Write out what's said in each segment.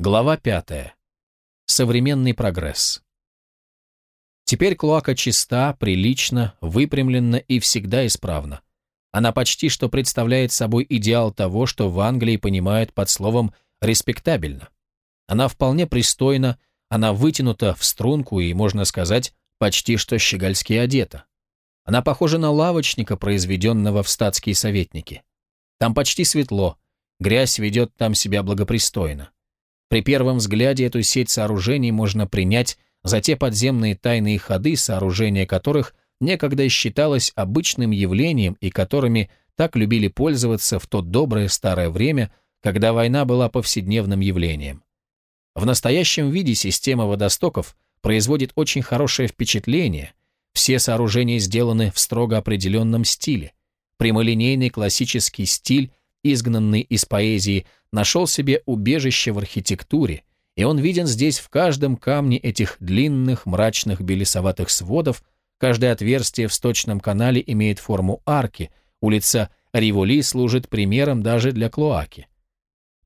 Глава пятая. Современный прогресс. Теперь клоака чиста, прилична, выпрямлена и всегда исправна. Она почти что представляет собой идеал того, что в Англии понимают под словом «респектабельно». Она вполне пристойна, она вытянута в струнку и, можно сказать, почти что щегольски одета. Она похожа на лавочника, произведенного в статские советники. Там почти светло, грязь ведет там себя благопристойно. При первом взгляде эту сеть сооружений можно принять за те подземные тайные ходы, сооружения которых некогда считалось обычным явлением и которыми так любили пользоваться в то доброе старое время, когда война была повседневным явлением. В настоящем виде система водостоков производит очень хорошее впечатление, все сооружения сделаны в строго определенном стиле. Прямолинейный классический стиль, изгнанный из поэзии, нашел себе убежище в архитектуре, и он виден здесь в каждом камне этих длинных мрачных белесоватых сводов, каждое отверстие в сточном канале имеет форму арки, улица Риволи служит примером даже для клоаки.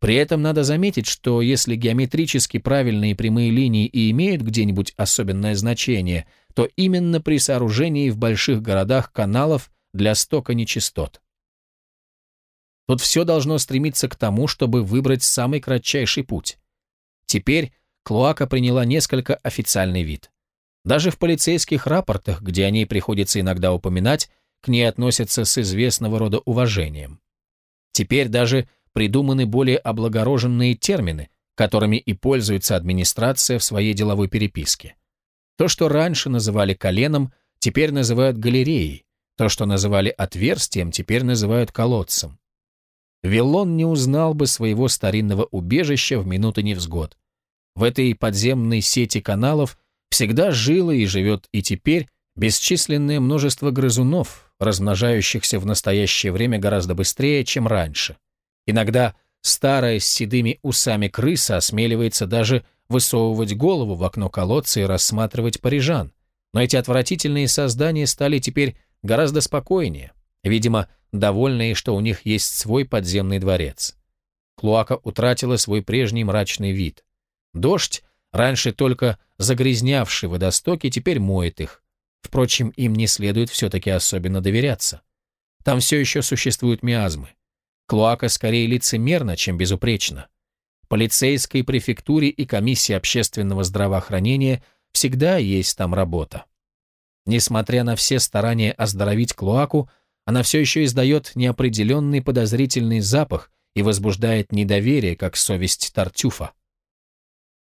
При этом надо заметить, что если геометрически правильные прямые линии и имеют где-нибудь особенное значение, то именно при сооружении в больших городах каналов для стока нечистот. Тут все должно стремиться к тому, чтобы выбрать самый кратчайший путь. Теперь Клоака приняла несколько официальный вид. Даже в полицейских рапортах, где о ней приходится иногда упоминать, к ней относятся с известного рода уважением. Теперь даже придуманы более облагороженные термины, которыми и пользуется администрация в своей деловой переписке. То, что раньше называли коленом, теперь называют галереей, то, что называли отверстием, теперь называют колодцем. Виллон не узнал бы своего старинного убежища в минуты невзгод. В этой подземной сети каналов всегда жило и живет и теперь бесчисленное множество грызунов, размножающихся в настоящее время гораздо быстрее, чем раньше. Иногда старая с седыми усами крыса осмеливается даже высовывать голову в окно колодца и рассматривать парижан. Но эти отвратительные создания стали теперь гораздо спокойнее, видимо, довольные, что у них есть свой подземный дворец. Клуака утратила свой прежний мрачный вид. Дождь, раньше только загрязнявший водостоки, теперь моет их. Впрочем, им не следует все-таки особенно доверяться. Там все еще существуют миазмы. Клуака скорее лицемерна, чем безупречна. Полицейской префектуре и комиссии общественного здравоохранения всегда есть там работа. Несмотря на все старания оздоровить Клуаку, она все еще издает неопределенный подозрительный запах и возбуждает недоверие, как совесть Тартюфа.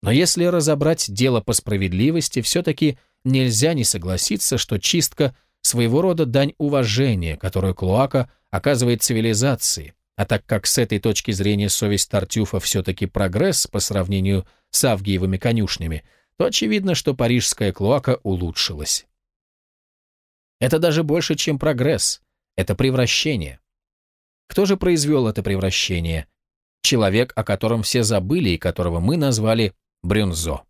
Но если разобрать дело по справедливости, все-таки нельзя не согласиться, что чистка – своего рода дань уважения, которую Клоака оказывает цивилизации, а так как с этой точки зрения совесть Тартюфа все-таки прогресс по сравнению с Авгиевыми конюшнями, то очевидно, что парижская Клоака улучшилась. Это даже больше, чем прогресс. Это превращение. Кто же произвел это превращение? Человек, о котором все забыли и которого мы назвали Брюнзо.